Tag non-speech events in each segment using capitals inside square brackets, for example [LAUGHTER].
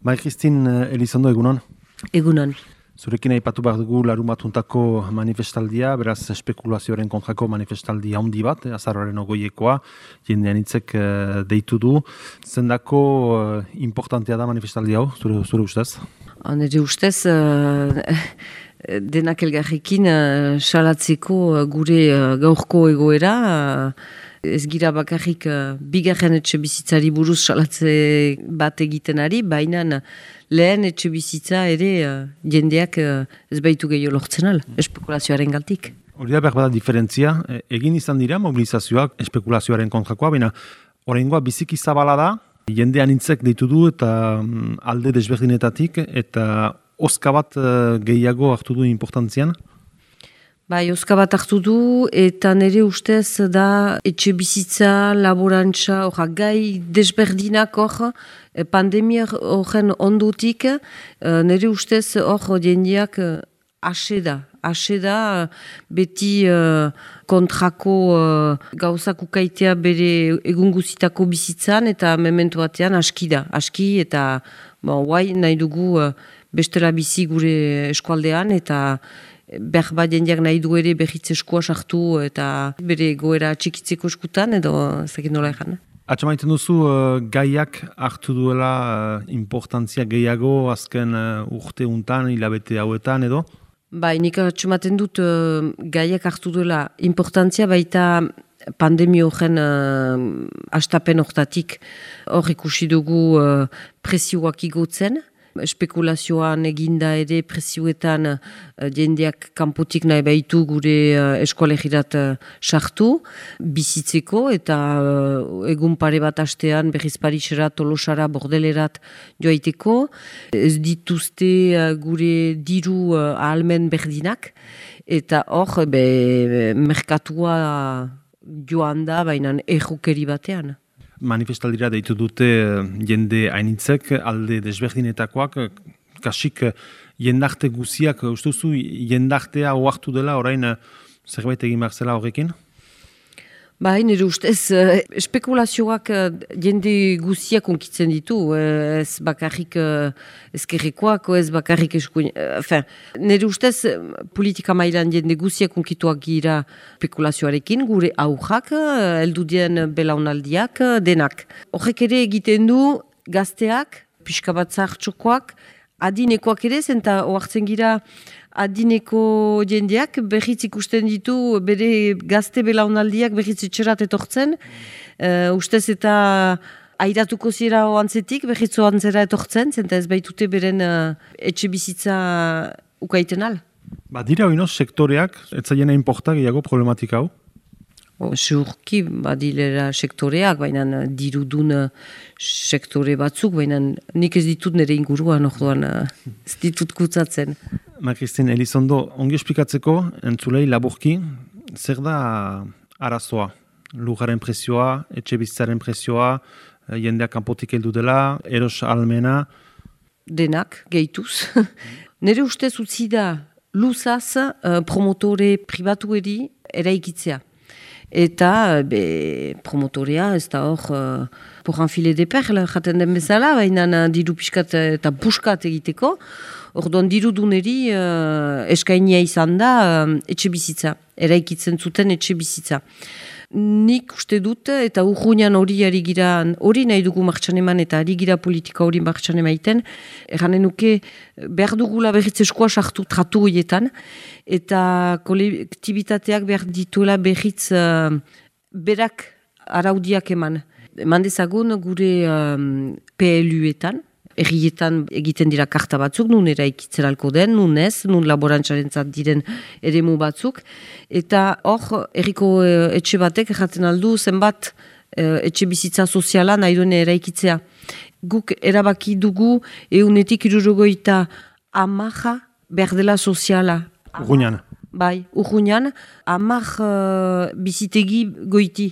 Bai, Kristin Elizondo, egunon? Egunon. Zurekin aipatu behar dugu larumatuntako manifestaldia, beraz espekulazioaren kontrako manifestaldia handi bat, eh, azarroaren ogoiekoa, jendean itzek uh, deitu du. Zendako uh, importantea da manifestaldia hau, zure, zure ustez? Nire ustez, uh, [LAUGHS] denak elgarrekin salatzeko gure uh, gaurko egoera, ez gira bakarrik uh, bigarren etxe bizitzari buruz salatze bat egiten ari, baina lehen etxe bizitza ere uh, jendeak uh, ez baitu gehiago lortzen al, espekulazioaren galtik. Hori da behar diferentzia, e, egin izan dira mobilizazioak espekulazioaren kontrakoa, baina horrengoa biziki zabala da, jendean intzek ditu du eta um, alde desberdinetatik, eta oska bat gehiago hartu du importantzian? Bai, oska bat hartu du, eta nire ustez da etxe bizitza, laborantza, orra, gai desberdinak hor, eh, pandemia horren ondutik, eh, nire ustez hor jendeak eh, ase da. Ase da, beti kontrako gauzak ukaitea bere egunguzitako bizitzan, eta mementu batean aski da. Aski eta, guai, nahi dugu bestela bizi gure eskualdean, eta behar bat jendeak nahi du ere behitze eskua sartu eta bere goera txikitzeko eskutan edo zekin nola egan. Atxamaiten duzu uh, gaiak hartu duela uh, importantzia gehiago azken uh, urte untan, hilabete hauetan edo? Bai, nik atxamaiten dut uh, gaiak hartu duela importantzia baita pandemio horren uh, astapen hortatik hor ikusi dugu uh, presioak igotzen espekulazioan eginda ere presioetan uh, jendeak kanpotik nahi baitu gure uh, eskolegirat uh, sartu, bizitzeko eta egun pare bat astean berriz Tolosara, Bordelerat joaiteko. Ez dituzte gure diru uh, ahalmen berdinak eta hor be, merkatua joan da bainan errukeri batean manifestaldira deitu dute eh, jende hainitzek, alde desberdinetakoak, eh, kasik eh, jendarte guziak, ustuzu, jendartea oartu dela, orain zerbait egin zela horrekin? Ba, nire ustez, espekulazioak uh, jende guziak onkitzen ditu, uh, ez bakarrik uh, ezkerrekoak, ez bakarrik eskuin... Uh, nire ustez, politika mailan jende guziak onkituak gira espekulazioarekin, gure aurrak, uh, eldudien belaunaldiak, uh, denak. Horrek ere egiten du gazteak, pixka bat zahartxokoak, adinekoak ere, zenta oartzen gira adineko jendeak berriz ikusten ditu bere gazte belaunaldiak berriz itxerat etortzen. Uh, ustez eta airatuko zira oantzetik berriz oantzera etortzen, zenta ez baitute beren uh, etxe bizitza ukaiten al. Ba, dira oino sektoreak, ez zaiena inporta gehiago problematika hau? Zurki badilera sektoreak, baina dirudun sektore batzuk, baina nik ez ditut nire inguruan, orduan ez ditut kutsatzen. Ma Kristin, Elizondo, ongi esplikatzeko, entzulei laburki, zer da arazoa? Lugaren presioa, etxe bizitzaren presioa, jendeak kanpotik heldu dela, eros almena? Denak, gehituz. [LAUGHS] nire ustez utzi da luzaz uh, promotore pribatu eri eraikitzea eta be, promotorea ez da hor uh, porran file de perla jaten den bezala, baina diru piskat eta buskat egiteko, orduan diru duneri uh, eskainia izan da uh, etxe bizitza, eraikitzen zuten etxe bizitza. Nik uste dut eta urruinan hori ari gira, hori nahi dugu martxan eman eta ari gira politika hori martxan emaiten, eranen nuke behar dugula berriz eskoa sartu tratu horietan, eta kolektibitateak behar dituela berriz uh, berak araudiak eman. Eman dezagun gure um, PLU-etan, errietan egiten dira karta batzuk, nun eraikitzen alko den, nun ez, nun laborantzaren diren eremu batzuk. Eta hor, erriko uh, etxe batek erraten aldu zenbat uh, etxe bizitza soziala nahi duen eraikitzea. Guk erabaki dugu eunetik irurogoita amaja behar dela soziala. Urruñan. Bai, urruñan, amak uh, bizitegi goiti.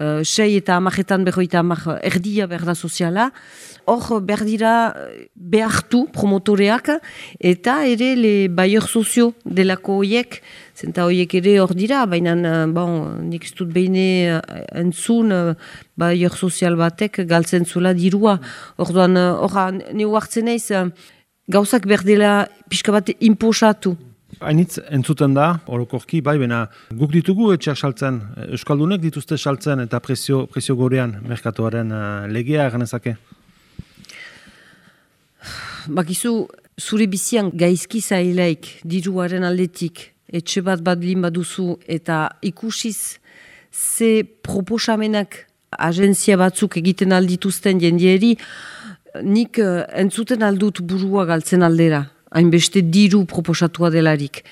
Uh, sei eta amajetan berroita amak erdia berda soziala, hor behar dira behartu promotoreak eta ere le baior sozio delako hoiek, zenta hoiek ere hor dira, baina bon, nik ez dut behine entzun baior sozial batek galtzen zula dirua. Orduan, hor, ne hartzen naiz, gauzak berdela pixka bat imposatu. Hainitz entzuten da, orokorki, bai, bena guk ditugu etxeak saltzen, Euskaldunek dituzte saltzen eta prezio, prezio gorean merkatuaren uh, legea ganezake? Bakizu, zure bizian gaizki zailaik diruaren aldetik, etxe bat badlin baduzu eta ikusiz ze proposamenak agentzia batzuk egiten aldituzten jendieri, nik uh, entzuten aldut burua galtzen aldera, hainbeste diru proposatua delarik.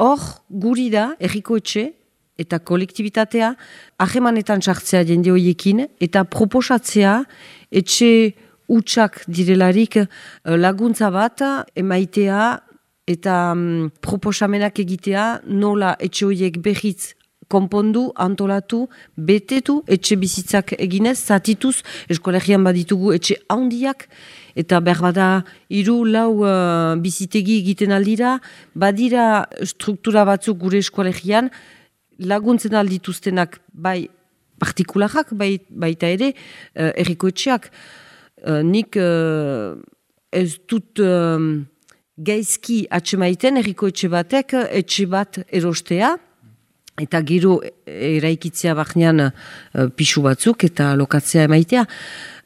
Hor, guri da, erriko etxe, eta kolektibitatea, ahemanetan sartzea jende horiekin, eta proposatzea etxe utxak direlarik uh, laguntza bat, emaitea, eta um, proposamenak egitea, nola etxe horiek behitz konpondu, antolatu, betetu, etxe bizitzak eginez, zatituz, eskolegian baditugu etxe handiak, eta berbada iru lau uh, bizitegi egiten aldira, badira struktura batzuk gure eskolegian, laguntzen aldituztenak bai partikularak, bai, baita ere, uh, erriko etxeak. Uh, nik uh, ez dut uh, gaizki atxemaiten erriko etxe batek, etxe bat erostea, eta gero eraikitzea baknean uh, pixu batzuk eta lokatzea emaitea.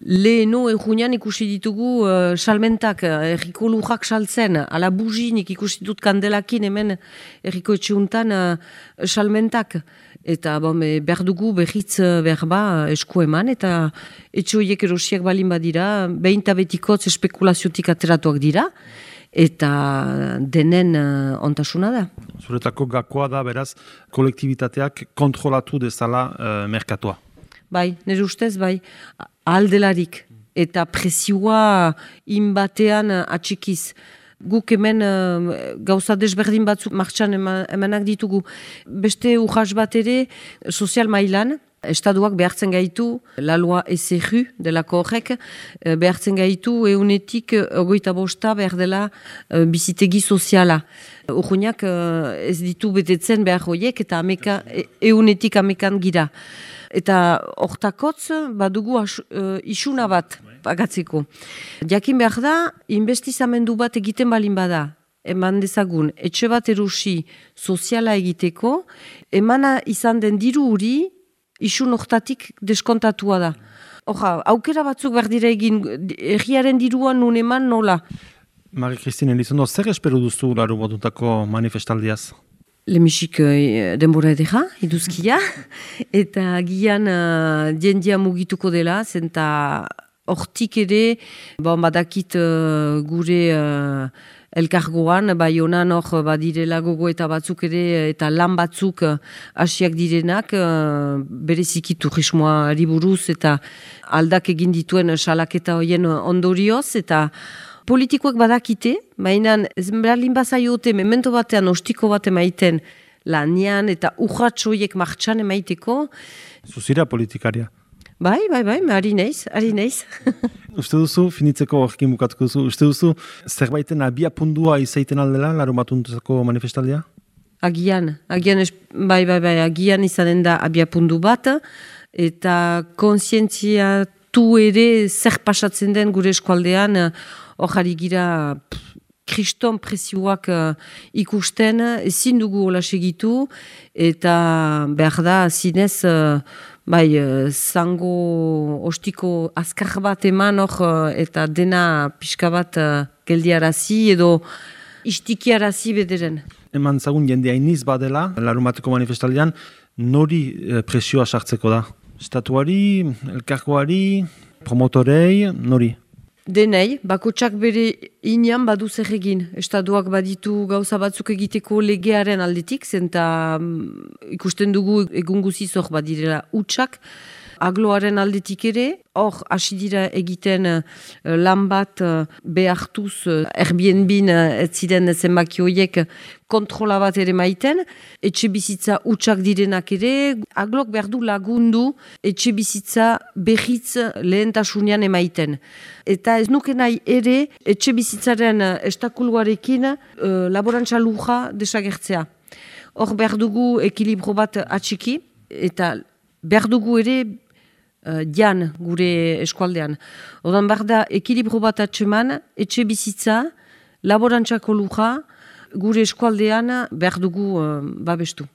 Leheno egunean ikusi ditugu uh, salmentak, erriko lujak saltzen, ala buzinik ikusi dut kandelakin hemen erriko etxeuntan uh, salmentak. Eta bon, behar dugu behitz behar ba esku eman, eta etxoiek erosiak balin badira, behin tabetikotz espekulaziotik ateratuak dira eta denen uh, ontasuna da. Zuretako gakoa da, beraz, kolektibitateak kontrolatu dezala uh, merkatua. Bai, nire ustez, bai, aldelarik eta presioa inbatean uh, atxikiz. Guk hemen uh, gauza desberdin batzuk martxan emanak ditugu. Beste urras bat ere, sozial mailan, Estaduak behartzen gaitu, la loi SRU delako horrek, eh, behartzen gaitu eunetik eh, ogoita bosta behar dela eh, bizitegi soziala. Urruñak ez ditu betetzen behar horiek eta ameka, eunetik amekan gira. Eta hortakotz badugu as, isuna bat pagatzeko. Jakin behar da, investizamendu bat egiten balin bada, eman dezagun, etxe bat erusi soziala egiteko, emana izan den diru huri, isu nortatik deskontatua da. Oja, aukera batzuk behar dira egin, egiaren diruan nun eman nola. Mari Kristine, Elizondo, zer esperu duzu laru botutako manifestaldiaz? Lemisik uh, denbora edera, iduzkia, [LAUGHS] eta gian uh, diendia mugituko dela, zenta hortik ere, bon, badakit uh, gure elkargoan, bai honan hor badirela gogo eta batzuk ere eta lan batzuk eh, hasiak direnak uh, bereziki turismoa buruz eta aldak egin dituen salaketa hoien ondorioz eta politikoak badakite, baina ez berlin bazaiote memento batean ostiko bat emaiten lanian eta urratxoiek martxan emaiteko. Zuzira politikaria. Bai, bai, bai, ari neiz, ari neiz. [LAUGHS] uste duzu, finitzeko horrekin bukatuko duzu, uste duzu, zerbaiten abia pundua izaiten aldela, laro batuntuzako manifestaldia? Agian, agian, es, bai, bai, bai, agian izanen da abia pundu bat, eta konsientzia tu ere zer pasatzen den gure eskualdean, hori gira kriston presioak uh, ikusten, ezin dugu hola segitu, eta behar da, zinez, uh, bai, uh, zango ostiko azkar bat eman hor, uh, eta dena pixka bat uh, geldiarazi edo istikiarazi bederen. Eman zagun jende hainiz badela, larumateko manifestalian, nori presioa sartzeko da? Estatuari, elkarkoari, promotorei, nori? Denei, bakotsak bere inean badu zer egin. Estaduak baditu gauza batzuk egiteko legearen aldetik, zenta um, ikusten dugu egun guzizok badirela utxak. Agloaren aldetik ere, hor hasi dira egiten uh, lan bat uh, behartuz uh, Airbnb ez ziren zenbaki horiek kontrola bat ere maiten, etxe bizitza utxak direnak ere, aglok behar du lagundu etxe bizitza behitz lehentasunean emaiten. Eta ez nuke nahi ere etxe bizitzaren estakuluarekin uh, laborantza luja desagertzea. Hor behar dugu ekilibro bat atxiki, eta behar dugu ere uh, dian gure eskualdean. Odan behar da ekilibro bat atxeman, etxe bizitza, laborantzako luja, gure eskualdean behar dugu uh, babestu.